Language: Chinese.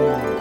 了。